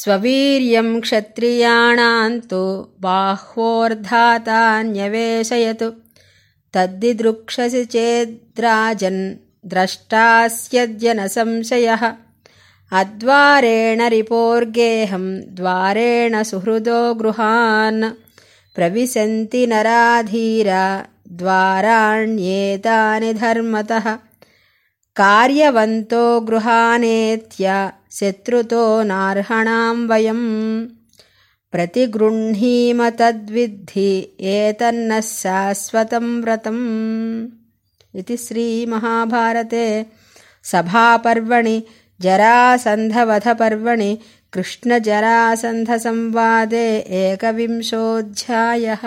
स्ववीर्यं क्षत्रियाणां तु बाह्वोर्धातान्यवेशयतु। तद्दिदृक्षसि चेद्राजन् द्रष्टास्यद्य न संशयः अद्वारेण रिपोर्गेहं द्वारेण सुहृदो गृहान्। प्रविशन्ति नराधीरा द्वाराण्येतानि धर्मतः कार्यवन्तो गृहानेत्य शत्रुतो नार्हणां वयम्। प्रतिगृह्णीम तद्विद्धि एतन्नः शाश्वतं व्रतम्। इति श्रीमहाभारते सभापर्वणि जरासन्धवधपर्वणि कृष्णजरासन्धसंवादे एकविंशोऽध्यायः